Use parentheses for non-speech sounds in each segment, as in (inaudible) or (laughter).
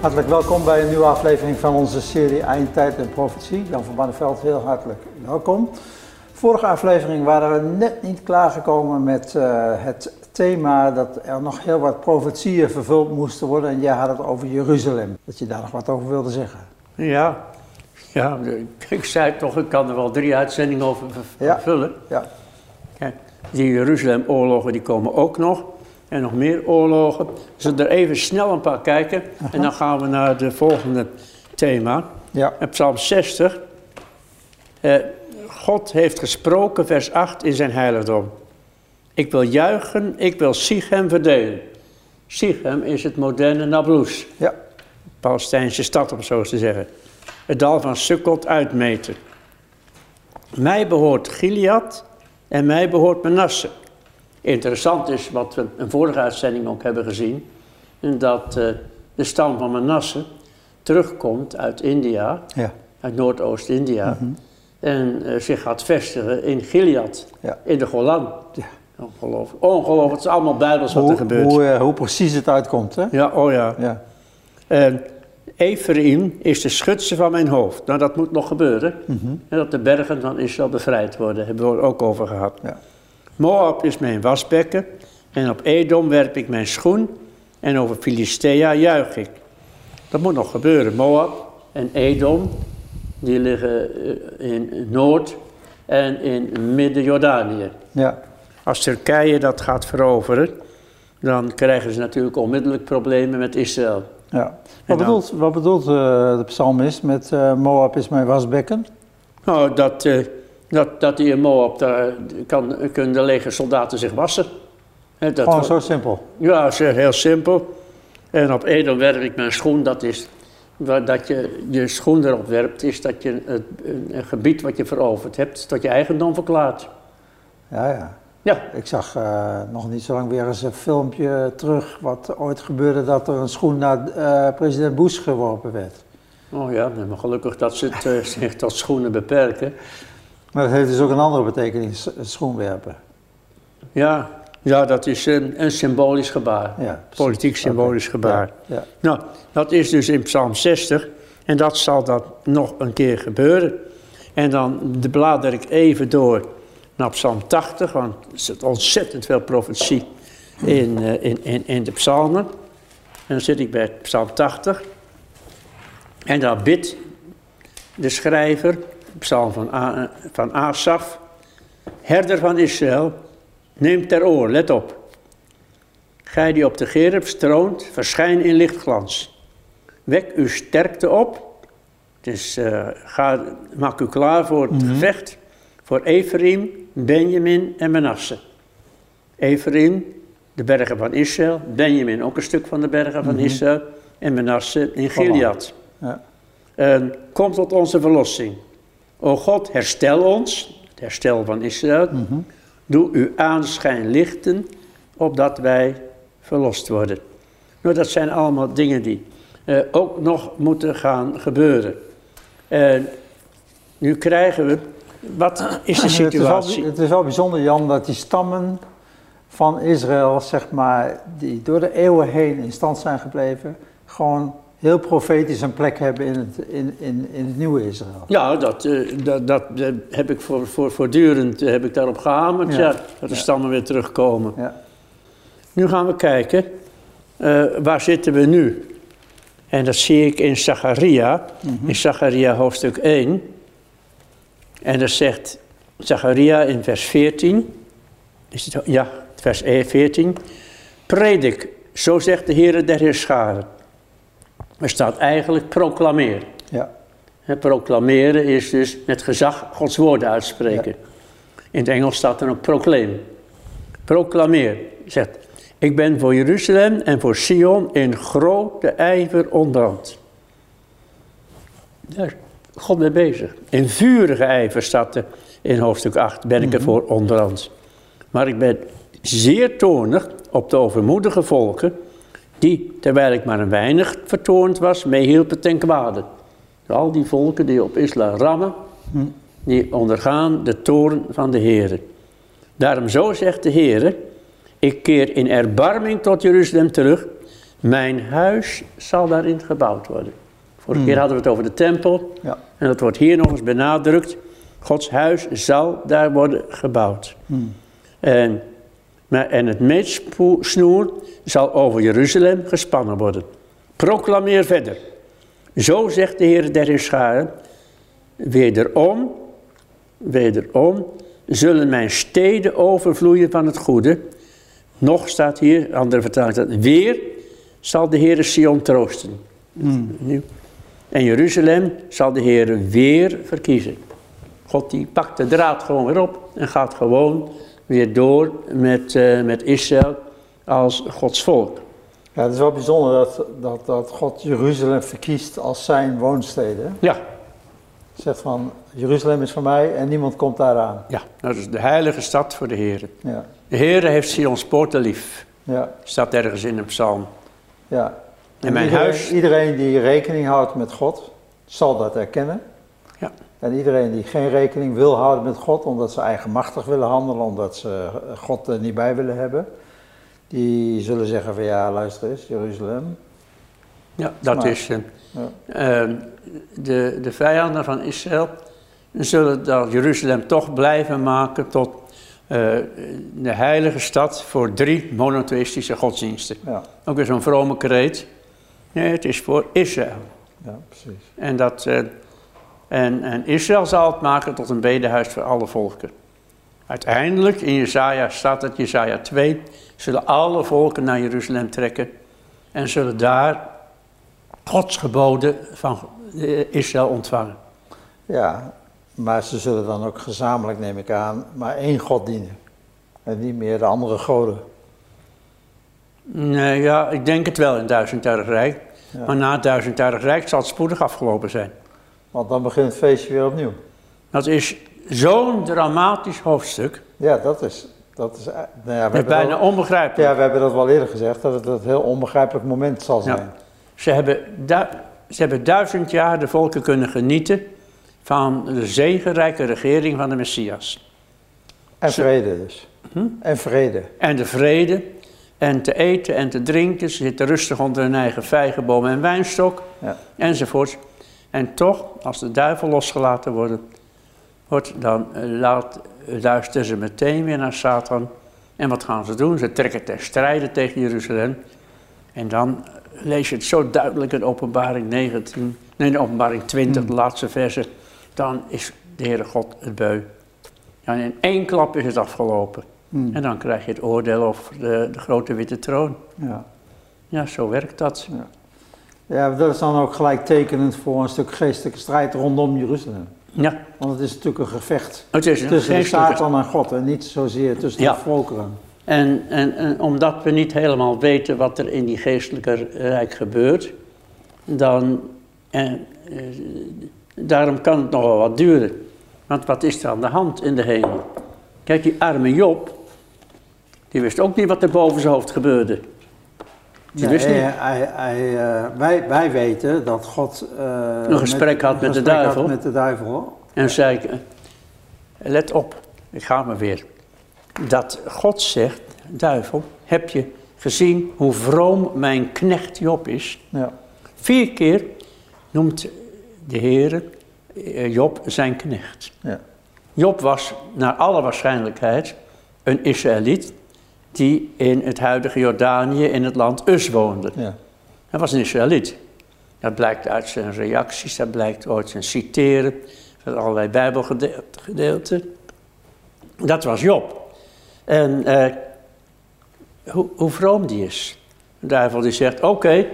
Hartelijk welkom bij een nieuwe aflevering van onze serie Eindtijd en Profetie. Jan van Banneveld, heel hartelijk welkom. Vorige aflevering waren we net niet klaargekomen met uh, het thema dat er nog heel wat profetieën vervuld moesten worden. En jij had het over Jeruzalem, dat je daar nog wat over wilde zeggen. Ja, ja ik zei toch, ik kan er wel drie uitzendingen over vervullen. Ja. ja. Kijk, die Jeruzalem-oorlogen die komen ook nog. En nog meer oorlogen. We er even snel een paar kijken. En dan gaan we naar het volgende thema. Ja. Psalm 60. Eh, God heeft gesproken, vers 8 in zijn heiligdom. Ik wil juichen, ik wil Sichem verdelen. Sichem is het moderne Nablus. Ja. Palestijnse stad, om zo te zeggen. Het dal van Sukkot uitmeten. Mij behoort Gilead en mij behoort Manasse. Interessant is wat we in vorige uitzending ook hebben gezien. Dat uh, de stam van Manasse terugkomt uit India, ja. uit Noordoost-India. Mhm. En uh, zich gaat vestigen in Gilead, ja. in de Golan. Ja. Ongelooflijk. Ongelooflijk. Het is allemaal bijbels wat er gebeurt. Hoe, uh, hoe precies het uitkomt, hè? Ja, oh ja. ja. En Ephraim is de schutse van mijn hoofd. Nou, dat moet nog gebeuren. Mm -hmm. En dat de bergen van Israël bevrijd worden. Hebben we er ook over gehad. Ja. Moab is mijn wasbekken. En op Edom werp ik mijn schoen. En over Filistea juich ik. Dat moet nog gebeuren. Moab en Edom, die liggen eh, in Noord- en in Midden-Jordanië. Ja. Als Turkije dat gaat veroveren, dan krijgen ze natuurlijk onmiddellijk problemen met Israël. Ja. Wat, bedoelt, wat bedoelt uh, de psalmist met uh, Moab is mijn wasbekken? Nou, dat, uh, dat, dat die Moab, daar kan, kunnen de lege soldaten zich wassen. Dat Gewoon zo simpel? Ja, heel simpel. En op Edom werp ik mijn schoen, dat is dat je je schoen erop werpt, is dat je het, een gebied wat je veroverd hebt, tot je eigendom verklaart. Ja, ja. Ja. Ik zag uh, nog niet zo lang weer eens een filmpje terug wat ooit gebeurde dat er een schoen naar uh, president Bush geworpen werd. Oh ja, maar gelukkig dat ze het uh, (laughs) zich tot schoenen beperken. Maar dat heeft dus ook een andere betekenis, schoenwerpen. Ja, ja dat is een, een symbolisch gebaar. Ja, Politiek symbolisch gebaar. Ja, ja. Nou, dat is dus in Psalm 60 en dat zal dat nog een keer gebeuren. En dan blader ik even door naar Psalm 80, want er zit ontzettend veel profetie in, uh, in, in, in de psalmen. En dan zit ik bij Psalm 80. En dan bidt de schrijver, Psalm van, A, van Asaf, herder van Israël, neem ter oor, let op. Gij die op de gerub stroont, verschijn in lichtglans. Wek uw sterkte op, dus uh, ga, maak u klaar voor het mm gevecht voor Ephraim, Benjamin en Manasse. Ephraim, de bergen van Israël, Benjamin ook een stuk van de bergen van mhm. Israël en Manasse in Gilead. Ja. En kom tot onze verlossing. O God, herstel ons, het herstel van Israël. Mm Doe uw aanschijn lichten, opdat wij verlost worden. Nou, dat zijn allemaal dingen die uh, ook nog moeten gaan gebeuren. En nu krijgen we wat is de situatie? Het is, wel, bijzonder, Jan, dat die stammen van Israël, zeg maar, die door de eeuwen heen in stand zijn gebleven, gewoon heel profetisch een plek hebben in het, in, in, in het nieuwe Israël. Ja, dat, uh, dat, dat heb ik voor, voor, voortdurend heb ik daarop gehamerd, ja. dat de stammen weer terugkomen. Ja. Nu gaan we kijken, uh, waar zitten we nu? En dat zie ik in Zacharia, mm in Zacharia hoofdstuk 1. En dat zegt Zacharia in vers 14, is het, ja, vers 14. Predik, zo zegt de Heer der Heerscharen. Er staat eigenlijk proclameer. Ja. proclameren is dus met gezag Gods woorden uitspreken. In het Engels staat er ook proclaim. Proclameer, zegt, ik ben voor Jeruzalem en voor Sion in grote ijver onderhand. Daar God mee bezig. In vurige ijver staat er in hoofdstuk 8, ben ik ervoor mhm. onderhand. Maar ik ben zeer toornig op de overmoedige volken, die, terwijl ik maar een weinig vertoornd was, meehielpen ten kwade. Al die volken die op Israël rammen, die ondergaan de toorn van de Heer. Daarom zo zegt de Heer, ik keer in erbarming tot Jeruzalem terug, Mijn huis zal daarin gebouwd worden. Vorige keer hmm. hadden we het over de tempel. Ja. En dat wordt hier nog eens benadrukt. Gods huis zal daar worden gebouwd. Hmm. En, en het meetsnoer zal over Jeruzalem gespannen worden. Proclameer verder. Zo zegt de Heer der Heerscharen. Wederom, wederom zullen mijn steden overvloeien van het goede. Nog staat hier, andere vertaling dat weer zal de Heer Sion troosten. Hmm. En Jeruzalem zal de Heer weer verkiezen. God die pakt de draad gewoon weer op en gaat gewoon weer door met, uh, met Israël als Gods volk. Ja, het is wel bijzonder dat, dat, dat God Jeruzalem verkiest als zijn woonstede. Ja. Zegt van, Jeruzalem is van mij en niemand komt daaraan. Ja, dat is de heilige stad voor de Heer. Ja. De Heer heeft Sion's poorten lief. Ja. Staat ergens in een psalm. Ja. En, mijn iedereen, huis... Iedereen die rekening houdt met God, zal dat erkennen. En iedereen die geen rekening wil houden met God, omdat ze eigenmachtig willen handelen, omdat ze God er niet bij willen hebben, die zullen zeggen van ja, luister eens, Jeruzalem. Ja, dat is... Uh, ja. uh, de, de vijanden van Israël zullen dat Jeruzalem toch blijven maken tot uh, de heilige stad voor drie monotheïstische godsdiensten. Ja. Ook weer zo'n vrome kreet. Nee, het is voor Israël. Ja, precies. En, dat, uh, en, en Israël zal het maken tot een bedehuis voor alle volken. Uiteindelijk, in Jezaja staat het, Jezaja 2, zullen alle volken naar Jeruzalem trekken en zullen daar Gods geboden van Israël ontvangen. Ja, maar ze zullen dan ook gezamenlijk, neem ik aan, maar één God dienen. En niet meer de andere goden. Nee, ja, ik denk het wel in duizendjarig rijk. Maar na het duizendjarig rijk zal het spoedig afgelopen zijn. Want dan begint het feestje weer opnieuw. Dat is zo'n dramatisch hoofdstuk. Ja, dat is, dat is, eh, nou ja, we bijna onbegrijpelijk. Ja, we hebben dat wel eerder gezegd, dat het een heel onbegrijpelijk moment zal zijn. Ja. Ze, hebben ze hebben duizend jaar de volken kunnen genieten van de zegenrijke regering van de Messias. En vrede dus. Hm? En vrede. En de vrede. En te eten en te drinken. Ze zitten rustig onder hun eigen vijgenboom en wijnstok. Ja. Enzovoort. En toch, als de duivel losgelaten wordt, wordt dan eh, laat, luisteren ze meteen weer naar Satan. En wat gaan ze doen? Ze trekken ter strijde tegen Jeruzalem. En dan lees je het zo duidelijk in openbaring 19, nee, in openbaring 20, de hmm. laatste verse. Dan is de Heere God het beu. En in één klap is het afgelopen. Hmm. En dan krijg je het oordeel over de, de grote witte troon. Ja. ja, zo werkt dat. Ja. Ja, dat is dan ook gelijk tekenend voor een stuk geestelijke strijd rondom Jeruzalem. Ja. Want het is natuurlijk een gevecht het is een tussen geestelijke... Satan en God en niet zozeer tussen de volkeren. En, en, en, omdat we niet helemaal weten wat er in die geestelijke rijk gebeurt, dan, eh, eh, daarom kan het nog wel wat duren. Want wat is er aan de hand in de hemel? Kijk, die arme Job, die wist ook niet wat er boven zijn hoofd gebeurde. Die wist niet. Hij, hij, uh, wij, wij weten dat God uh, een gesprek had met, de duivel. met de duivel. En zei, let op, ik ga maar weer dat God zegt, duivel, heb je gezien hoe vroom mijn knecht Job is? Ja. Vier keer noemt de Heer eh, Job zijn knecht. Ja. Job was naar alle waarschijnlijkheid een Israëliet die in het huidige Jordanië in het land Us woonde. Ja. Hij was een Israëliet. Dat blijkt uit zijn reacties, dat blijkt uit zijn citeren, van allerlei bijbelgedeelten. Dat was Job. En uh, hoe, hoe vroom die is. De duivel die zegt, oké,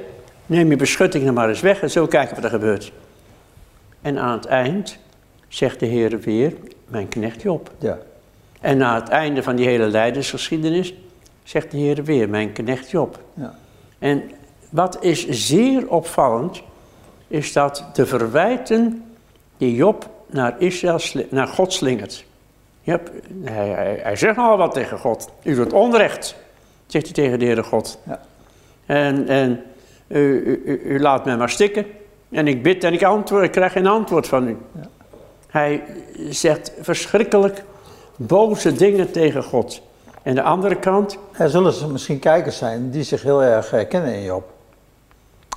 neem je beschutting dan maar eens weg en zo kijken wat er gebeurt. En aan het eind zegt de Heer weer, mijn knecht Job. Ja. En na het einde van die hele leidersgeschiedenis zegt de Heer weer, mijn knecht Job. Ja. En wat is zeer opvallend, is dat de verwijten die Job naar, Israël, naar God slingert. Hij, hij, hij, zegt al wat tegen God. U doet onrecht, zegt hij tegen de Heere God. Ja. En, en u, u, u, laat mij maar stikken. En ik bid en ik, antwoord, ik krijg geen antwoord van u. Ja. Hij zegt verschrikkelijk boze dingen tegen God. En de andere kant... Er zullen ze misschien kijkers zijn die zich heel erg herkennen in Job.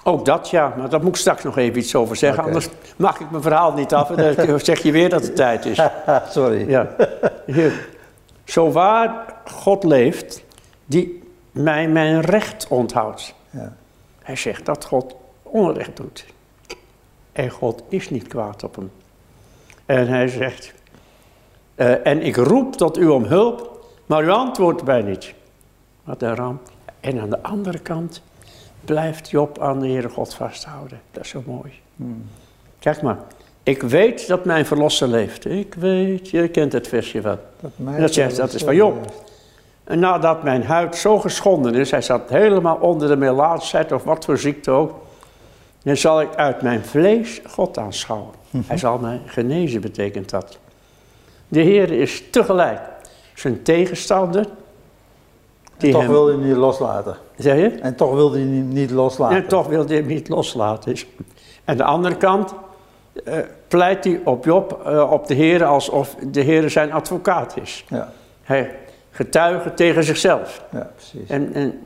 Ook dat, ja. Maar daar moet ik straks nog even iets over zeggen. Anders mag ik mijn verhaal niet af. En dan (laughs) zeg je weer dat het tijd is. (laughs) Sorry. Ja. Zo waar God leeft, die mij mijn recht onthoudt. Ja. Hij zegt dat God onrecht doet. En God is niet kwaad op hem. En hij zegt, uh, en ik roep tot u om hulp, maar u antwoordt mij niet. Wat een ramp. En aan de andere kant blijft Job aan de Heere God vasthouden. Dat is zo mooi. Hmm. Kijk maar, ik weet dat mijn verlosser leeft. Ik weet, je kent het versje wel. Dat, dat zegt, dat is van Job. En nadat mijn huid zo geschonden is, hij zat helemaal onder de melaatsheid of wat voor ziekte ook, dan zal ik uit mijn vlees God aanschouwen. Mhm. Hij zal mij genezen, betekent dat. De Heer is tegelijk zijn tegenstander. Die en toch wil hij niet loslaten. Zeg je? En toch wil hij niet loslaten. En toch wil hij hem niet loslaten. En de andere kant uh, pleit hij op Job, uh, op de Heer, alsof de Heer zijn advocaat is. Ja. Hij getuige tegen zichzelf. Ja, precies. En, en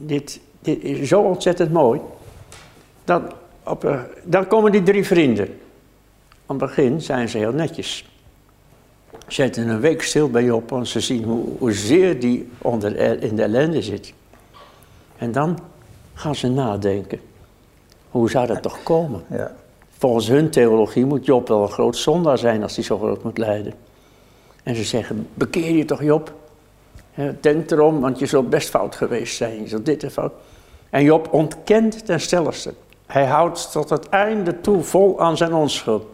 dit, dit is zo ontzettend mooi. Dan, op, uh, dan komen die drie vrienden. Aan het begin zijn ze heel netjes. Zetten een week stil bij Job, want ze zien hoe, hoezeer die onder, in de ellende zit. En dan gaan ze nadenken. Hoe zou dat toch komen? Ja. Volgens hun theologie moet Job wel een groot zondaar zijn als hij zo groot moet lijden. En ze zeggen, bekeer je toch Job? Denk erom, want je zult best fout geweest zijn. Je zult dit en fout. En Job ontkent ten stelligste. Hij houdt tot het einde toe vol aan zijn onschuld.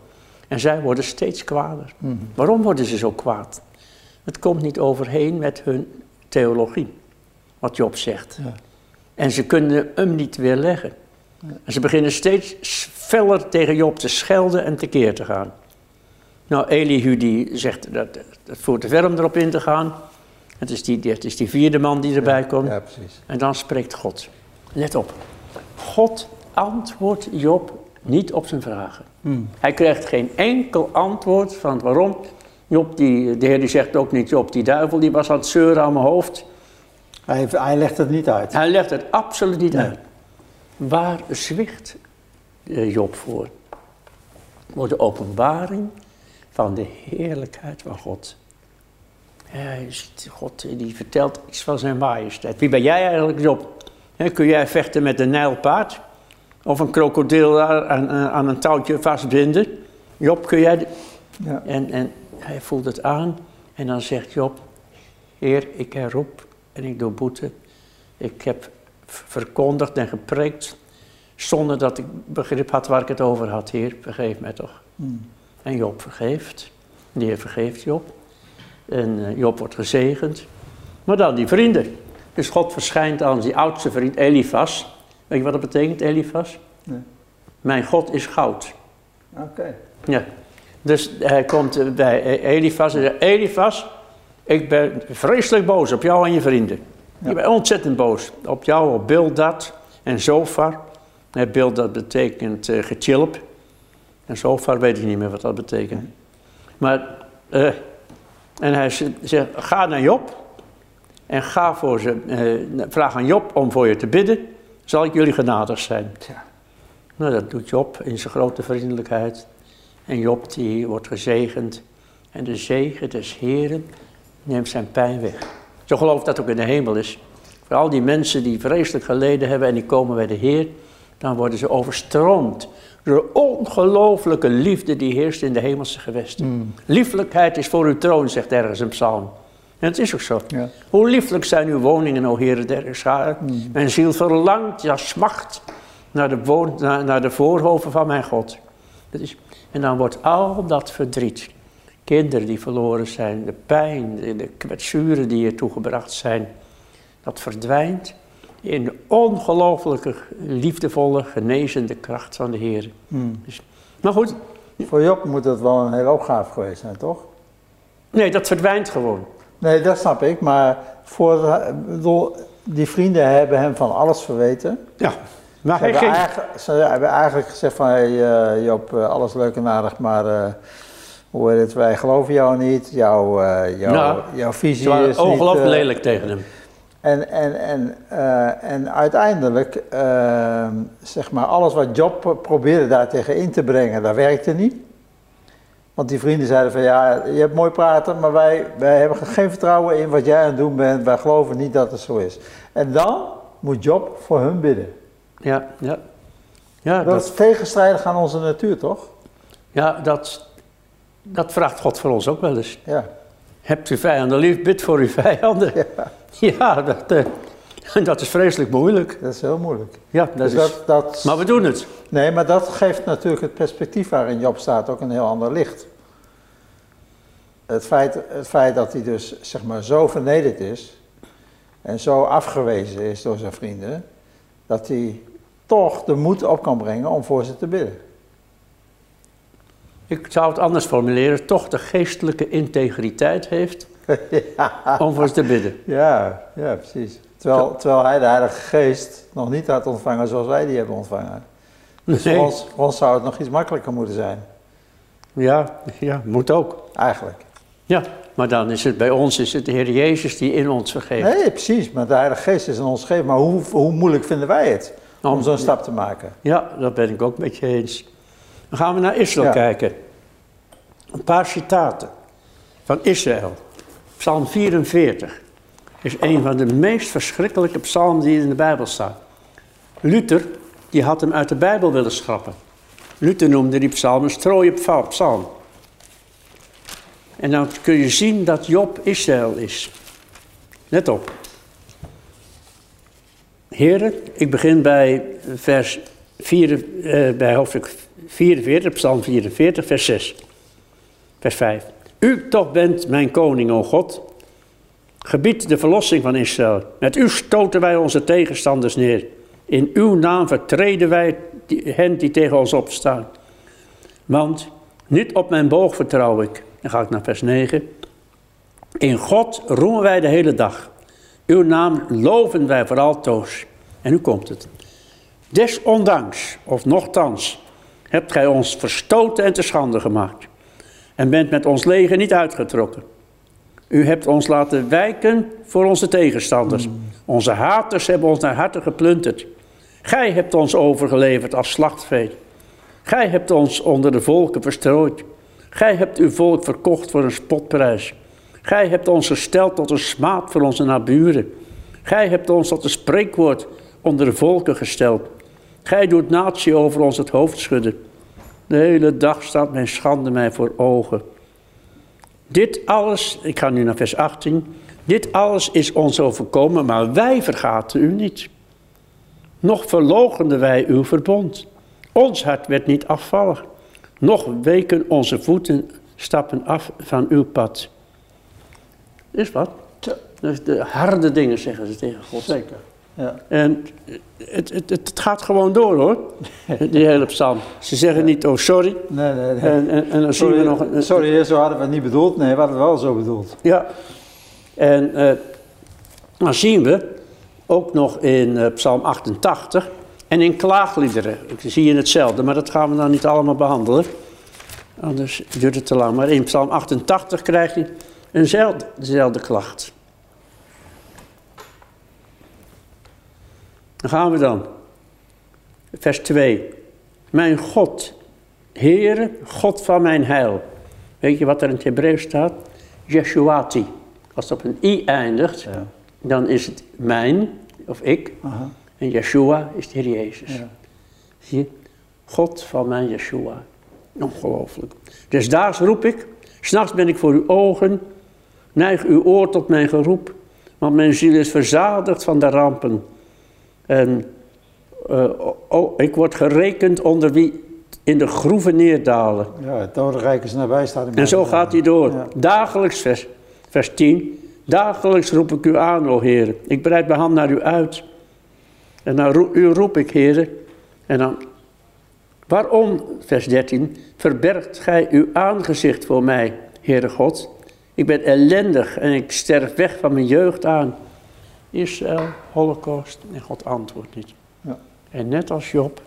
En zij worden steeds kwader. Mhm. Waarom worden ze zo kwaad? Het komt niet overheen met hun theologie, wat Job zegt. Ja. En ze kunnen hem niet weerleggen. Ja. En ze beginnen steeds feller tegen Job te schelden en tekeer te gaan. Nou, Elihu die zegt dat het voert te ver om erop in te gaan. Het is die, het is die vierde man die erbij komt. Ja, precies. En dan spreekt God. Let op. God antwoordt Job niet op zijn vragen. Hmm. Hij krijgt geen enkel antwoord van waarom. Job, die, de Heer die zegt ook niet, Job, die duivel die was aan het zeuren aan mijn hoofd. Hij, hij legt het niet uit. Hij legt het absoluut niet uit. Waar zwicht eh, Job voor? Voor de openbaring van de heerlijkheid van God. God die vertelt iets van zijn majesteit. Wie ben jij eigenlijk, Job? kun jij vechten met een nijlpaard? Of een krokodil aan, aan een touwtje vastbinden? Job, kun jij... Ja. En, en hij voelt het aan en dan zegt Job... Heer, ik herroep en ik doe boete. Ik heb verkondigd en gepreekt zonder dat ik begrip had waar ik het over had. Heer, vergeef mij toch. Hmm. En Job vergeeft. De Heer vergeeft Job. En eh, Job wordt gezegend. Maar dan die vrienden. Dus God verschijnt aan die oudste vriend Elifas. Weet je wat dat betekent, Elifas? Nee. Mijn God is goud. Oké. Ja. Dus hij komt bij Elifas en zegt, Elifas, ik ben vreselijk boos op jou en je vrienden. Ja. Ik ben ontzettend boos op jou, op Bildad en Zofar. Bildad betekent uh, gechilp. En Zofar weet ik niet meer wat dat betekent. Maar uh, en hij zegt, ga naar Job en ga voor ze, eh, vraag aan Job om voor je te bidden, zal ik jullie genadig zijn. Ja. Nou, dat doet Job in zijn grote vriendelijkheid. En Job die wordt gezegend. En de zegen des Heren neemt zijn pijn weg. Zo geloof dat ook in de hemel is. Voor al die mensen die vreselijk geleden hebben en die komen bij de Heer, dan worden ze overstroomd de ongelooflijke liefde die heerst in de hemelse gewesten. Mm. Lieflijkheid is voor uw troon, zegt ergens een psalm. En het is ook zo. Ja. Hoe lieflijk zijn uw woningen, o Heere der scharen. Mm. Mijn ziel verlangt, ja smacht, naar de, naar, naar de voorhoven van mijn God. Dat is, en dan wordt al dat verdriet, kinderen die verloren zijn, de pijn, de, de kwetsuren die je toegebracht zijn, dat verdwijnt in de ongelooflijke, liefdevolle, genezende kracht van de Heer. Hmm. Dus, maar goed. Voor Job moet dat wel een hele opgave geweest zijn, toch? Nee, dat verdwijnt gewoon. Nee, dat snap ik, maar voor, bedoel, die vrienden hebben hem van alles verweten. Ja. Maar ze, hebben eigenlijk, ze hebben eigenlijk gezegd van, hey, uh, Job, eh, alles leuk en aardig, maar uh, hoe heet het, wij geloven jou niet, jouw, jouw, nou, jouw visie is ongelooflijk lelijk tegen hem. En, en, en, uh, en uiteindelijk, uh, zeg maar, alles wat Job probeerde daar tegen in te brengen, dat werkte niet. Want die vrienden zeiden van ja, je hebt mooi praten, maar wij, wij hebben geen vertrouwen in wat jij aan het doen bent. Wij geloven niet dat het zo is. En dan moet Job voor hun bidden. Ja, ja. ja dat, is tegenstrijdig aan onze natuur, toch? Ja, dat, dat vraagt God voor ons ook wel eens. Ja. Hebt u vijanden lief, bid voor uw vijanden. Ja, (laughs) ja dat, uh, (laughs) dat is vreselijk moeilijk. Dat is heel moeilijk. Ja, dat dus is, dat, maar we doen het. Nee, maar dat geeft natuurlijk het perspectief waarin Job staat ook een heel ander licht. Het feit, het feit dat hij dus zeg maar zo vernederd is en zo afgewezen is door zijn vrienden, dat hij toch de moed op kan brengen om voor ze te bidden. Ik zou het anders formuleren, toch de geestelijke integriteit heeft (laughs) om voor ze te bidden. Ja, ja precies. Terwijl, terwijl hij de Heilige Geest nog niet had ontvangen zoals wij die hebben ontvangen. Dus nee. ons zou het nog iets makkelijker moeten zijn. Ja, ja, moet ook. Eigenlijk. Ja, maar dan is het bij ons is het de Heer Jezus die in ons vergeeft. Nee, precies. Maar de Heilige Geest is in ons gegeven. Maar hoe, hoe moeilijk vinden wij het om zo'n stap te maken? Ja, dat ben ik ook met je eens. Dan gaan we naar Israël kijken. Een paar citaten van Israël. Psalm 44 is een van de meest verschrikkelijke psalmen die in de Bijbel staat. Luther, die had hem uit de Bijbel willen schrappen. Luther noemde die psalm een strooie psalm. En dan kun je zien dat Job Israël is. Let op. Heren, ik begin bij vers 4, eh, bij hoofdstuk 44, psalm 44, vers 6. Vers 5. U toch bent mijn koning, o God. Gebied de verlossing van Israël. Met u stoten wij onze tegenstanders neer. In uw naam vertreden wij hen die tegen ons opstaan. Want niet op mijn boog vertrouw ik. Dan ga ik naar vers 9. In God roemen wij de hele dag. Uw naam loven wij voor altoos. En nu komt het. Desondanks, of nochtans, hebt gij ons verstoten en te schande gemaakt. En bent met ons leger niet uitgetrokken. U hebt ons laten wijken voor onze tegenstanders. Onze haters hebben ons naar harte geplunderd. Gij hebt ons overgeleverd als slachtvee. Gij hebt ons onder de volken verstrooid. Gij hebt uw volk verkocht voor een spotprijs. Gij hebt ons gesteld tot een smaad voor onze naburen. Gij hebt ons tot een spreekwoord onder de volken gesteld. Gij doet natie over ons het hoofd schudden. De hele dag staat mijn schande mij voor ogen. Dit alles, ik ga nu naar vers 18. Dit alles is ons overkomen, maar wij vergaten u niet. Nog verlogenden wij uw verbond. Ons hart werd niet afvallig. Nog weken onze voeten stappen af van uw pad. Is wat? Dus de harde dingen zeggen ze tegen God. Zeker. Ja. En het, het, het, gaat gewoon door hoor, (laughs) die hele psalm. Ze zeggen niet, oh sorry. Nee, nee, nee. En, en, en dan sorry, zien we nog... Een, sorry, zo hadden we het niet bedoeld. Nee, we hadden het wel zo bedoeld. Ja. En uh, dan zien we ook nog in uh, psalm 88 en in klaagliederen. Ik zie je hetzelfde, maar dat gaan we dan niet allemaal behandelen. Anders duurt het te lang. Maar in psalm 88 krijg je eenzelfde klacht. Dan gaan we dan. Vers 2. Mijn God, Heere, God van mijn heil. Weet je wat er in het Hebreeuws staat? Yeshuati. Als het op een i eindigt, ja. dan is het mijn, of ik. Aha. En Yeshua is de Heer Jezus. Ja. Zie je? God van mijn Yeshua. Ongelooflijk. Dus daar roep ik. S'nachts ben ik voor uw ogen. Neig uw oor tot mijn geroep. Want mijn ziel is verzadigd van de rampen. En uh, oh, ik word gerekend onder wie in de groeven neerdalen. Ja, het dodenrijk is nabij staat En zo gaat hij door. Dagelijks, vers, vers 10. Dagelijks roep ik u aan, o Heer. Ik breid mijn hand naar u uit. En naar u roep ik, Heer. En dan, waarom, vers 13, verbergt gij uw aangezicht voor mij, Heere God? Ik ben ellendig en ik sterf weg van mijn jeugd aan. Israël, holocaust en God antwoordt niet. Ja. En net als Job,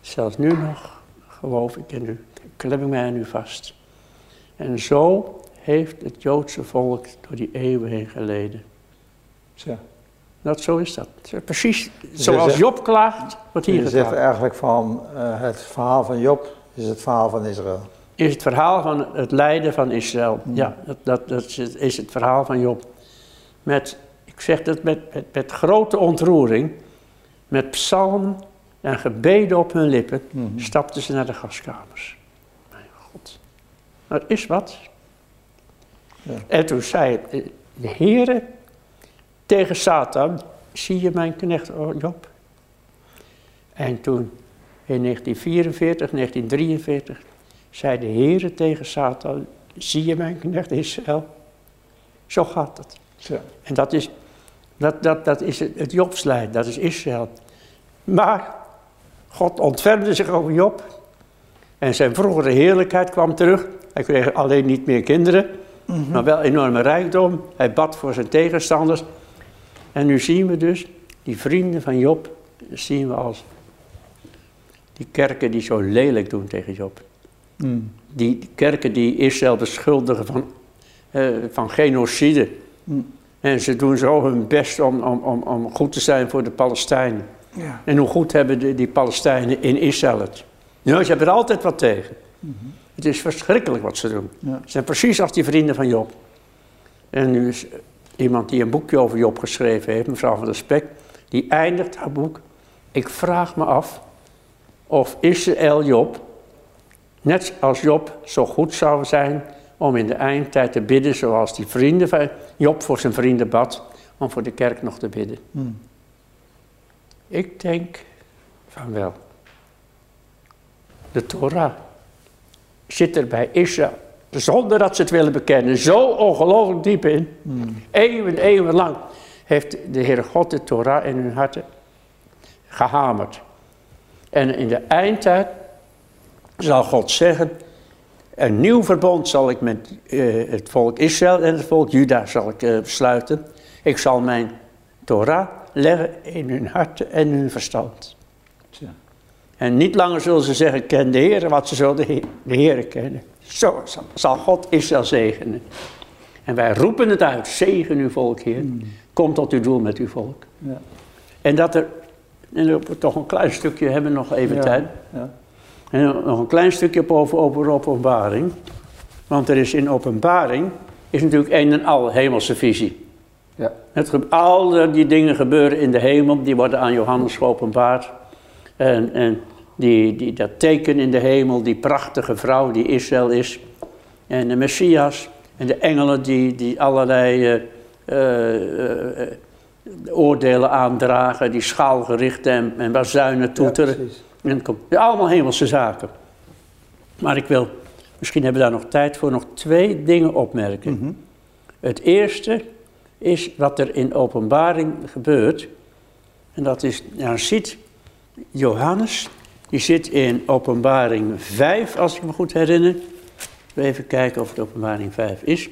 zelfs nu nog, geloof ik in u, klem ik mij aan u vast. En zo heeft het Joodse volk door die eeuwen heen geleden. Tja. Dat, zo is dat. Precies zoals Job klaagt, wordt hier je geklaagd. Je zegt eigenlijk van uh, het verhaal van Job is het verhaal van Israël. Is het verhaal van het lijden van Israël. Hmm. Ja, dat, dat, dat is het verhaal van Job. Met, zeg dat met, met, met grote ontroering, met psalmen en gebeden op hun lippen, hmm. stapten ze naar de gaskamers. Mijn God, er is wat. Ja. En toen zei de Heere tegen Satan, zie je mijn knecht oh, Job? En toen in 1944, 1943 zei de Heere tegen Satan, zie je mijn knecht Israël? Zo gaat het. En dat is, dat, dat, dat is het, het dat is Israël. Maar God ontfermde zich over Job. En zijn vroegere heerlijkheid kwam terug. Hij kreeg alleen niet meer kinderen, mhm. maar wel enorme rijkdom. Hij bad voor zijn tegenstanders. En nu zien we dus, die vrienden van Job, zien we als die kerken die zo lelijk doen tegen Job. Mm. Die kerken die Israël beschuldigen van, uh, van genocide. Mm. En ze doen zo hun best om, om, om, om goed te zijn voor de Palestijnen. Ja. En hoe goed hebben de, die Palestijnen in Israël het? Ja, ze hebben er altijd wat tegen. Mm-hmm. Het is verschrikkelijk wat ze doen. Ja. Ze zijn precies als die vrienden van Job. En nu is iemand die een boekje over Job geschreven heeft, mevrouw van der Spek, die eindigt haar boek. Ik vraag me af of Israël Job, net als Job, zo goed zou zijn om in de eindtijd te bidden zoals die vrienden van Job voor zijn vrienden bad, om voor de kerk nog te bidden. Hmm. Ik denk van wel. De Torah zit er bij Israël, zonder dat ze het willen bekennen, zo ongelooflijk diep in. Hmm. Eeuwen, eeuwen lang heeft de Heere God de Torah in hun harten gehamerd. En in de eindtijd zal God zeggen, een nieuw verbond zal ik met uh, het volk Israël en het volk Juda zal ik uh, besluiten. Ik zal mijn Torah leggen in hun hart en hun verstand. Ja. En niet langer zullen ze zeggen, ken de Heer, wat ze zullen de, Heer kennen. Zo zal God Israël zegenen. En wij roepen het uit, zegen uw volk, Heer. Hmm. Kom tot uw doel met uw volk. Ja. En dat er en op, toch een klein stukje hebben we nog even tijd. Ja. En nog een klein stukje over, over openbaring. Want er is in openbaring, is natuurlijk een en al hemelse visie. Ja. Het, al die dingen gebeuren in de hemel, die worden aan Johannes geopenbaard. En, en die, die, dat teken in de hemel, die prachtige vrouw die Israël is. En de Messias en de engelen die, die allerlei... Uh, uh, oordelen aandragen, die schaalgerichte en, en bazuinen toeteren. Ja, en komt, allemaal hemelse zaken. Maar ik wil, misschien hebben we daar nog tijd voor, nog twee dingen opmerken. Mhm. Het eerste is wat er in openbaring gebeurt. En dat is, nou ziet Johannes, die zit in openbaring 5, als ik me goed herinner. Even kijken of het openbaring 5 is.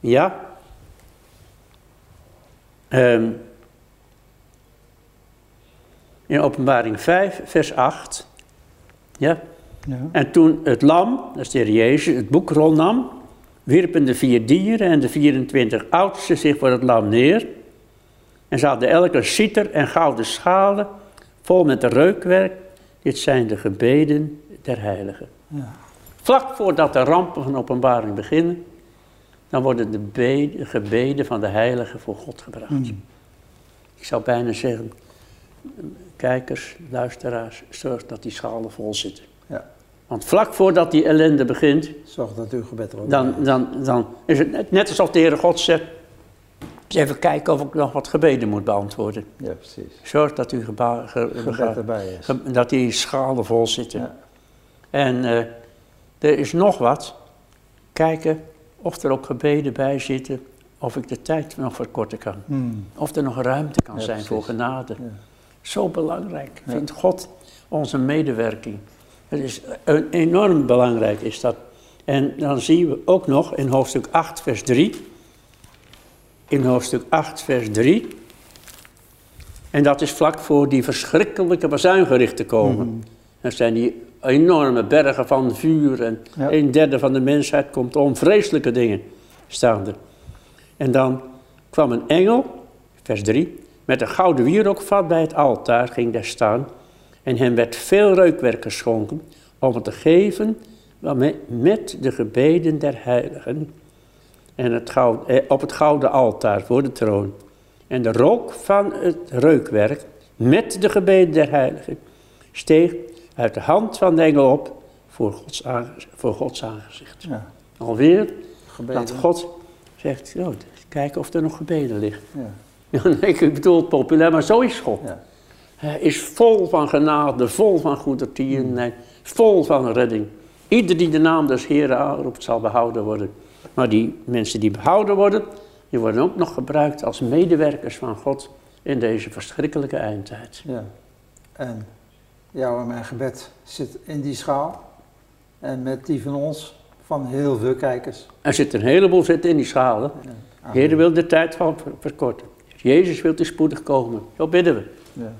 Ja, Um, in openbaring 5, vers 8. Ja? ja? En toen het lam, dat is de Heer Jezus, het boekrol nam, wierpen de vier dieren en de 24 oudsten zich voor het lam neer. En ze hadden elke citer en gouden schalen vol met reukwerk. Dit zijn de gebeden der heiligen. Ja. Vlak voordat de rampen van openbaring beginnen, dan worden de gebeden van de heiligen voor God gebracht. Hmm. Ik zou bijna zeggen, kijkers, luisteraars, zorg dat die schalen vol zitten. Ja. Want vlak voordat die ellende begint, zorg dat uw gebed erop dan, dan, dan is het net alsof de Heere God zegt, even kijken of ik nog wat gebeden moet beantwoorden. Ja, precies. Zorg dat uw geba gebed erbij is. dat die schalen vol zitten. Ja. En uh, er is nog wat. Kijken of er ook gebeden bij zitten, of ik de tijd nog verkorten kan. Hmm. Of er nog ruimte kan zijn voor genade. Ja. Zo belangrijk vindt God onze medewerking. Het is enorm belangrijk is dat. En dan zien we ook nog in hoofdstuk 8 vers 3. In hoofdstuk 8 vers 3. En dat is vlak voor die verschrikkelijke bazuingerichten komen. Mm. Dat zijn die enorme bergen van vuur en een derde van de mensheid komt om. Vreselijke dingen staan er. En dan kwam een engel, vers 3, met een gouden wierokvat bij het altaar ging daar staan. En hem werd veel reukwerk geschonken om het te geven met de gebeden der heiligen. En het goud, eh, op het gouden altaar voor de troon. En de rook van het reukwerk met de gebeden der heiligen steeg uit de hand van de engel op voor Gods, aangezicht. Voor Gods aangezicht. Ja. Alweer gebeden. dat God zegt, oh, kijken of er nog gebeden liggen. Ja. (laughs) ik bedoel het populair, maar zo is God. Ja. Hij is vol van genade, vol van goedertierenheid, vol van redding. Ieder die de naam des Heren aanroept zal behouden worden. Maar die mensen die behouden worden, die worden ook nog gebruikt als medewerkers van God in deze verschrikkelijke eindtijd. Ja. En jouw en mijn gebed zit in die schaal. En met die van ons, van heel veel kijkers. Er zit een heleboel zit in die schalen. Ja. Heer wil de tijd verkorten. Jezus wil te spoedig komen. Zo bidden we. Ja.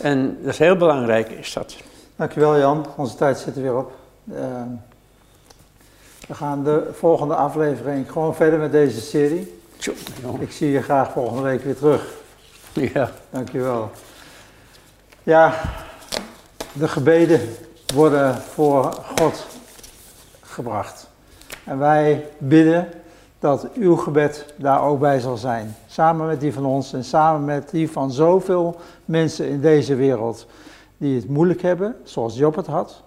En dat is heel belangrijk, is dat. Dankjewel Jan, onze tijd zit er weer op. Ehm, we gaan de volgende aflevering gewoon verder met deze serie. Ik zie je graag volgende week weer terug. Ja. Dankjewel. Ja, de gebeden worden voor God gebracht. En wij bidden dat uw gebed daar ook bij zal zijn. Samen met die van ons en samen met die van zoveel mensen in deze wereld die het moeilijk hebben, zoals Job het had.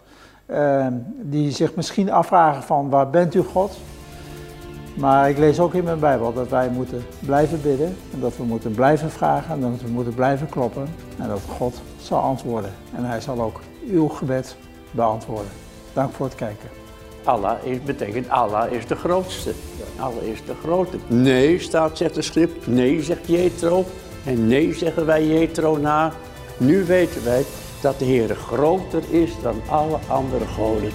Ehm, die zich misschien afvragen van waar bent u God? Maar ik lees ook in mijn Bijbel dat wij moeten blijven bidden en dat we moeten blijven vragen en dat we moeten blijven kloppen en dat God zal antwoorden. En hij zal ook uw gebed beantwoorden. Dank voor het kijken. Allah is, betekent Allah is de grootste. Allah is de grote. Nee, staat, zegt de schrift. Nee, zegt Jetro. En nee, zeggen wij Jetro na. Nu weten wij dat de Heer groter is dan alle andere goden.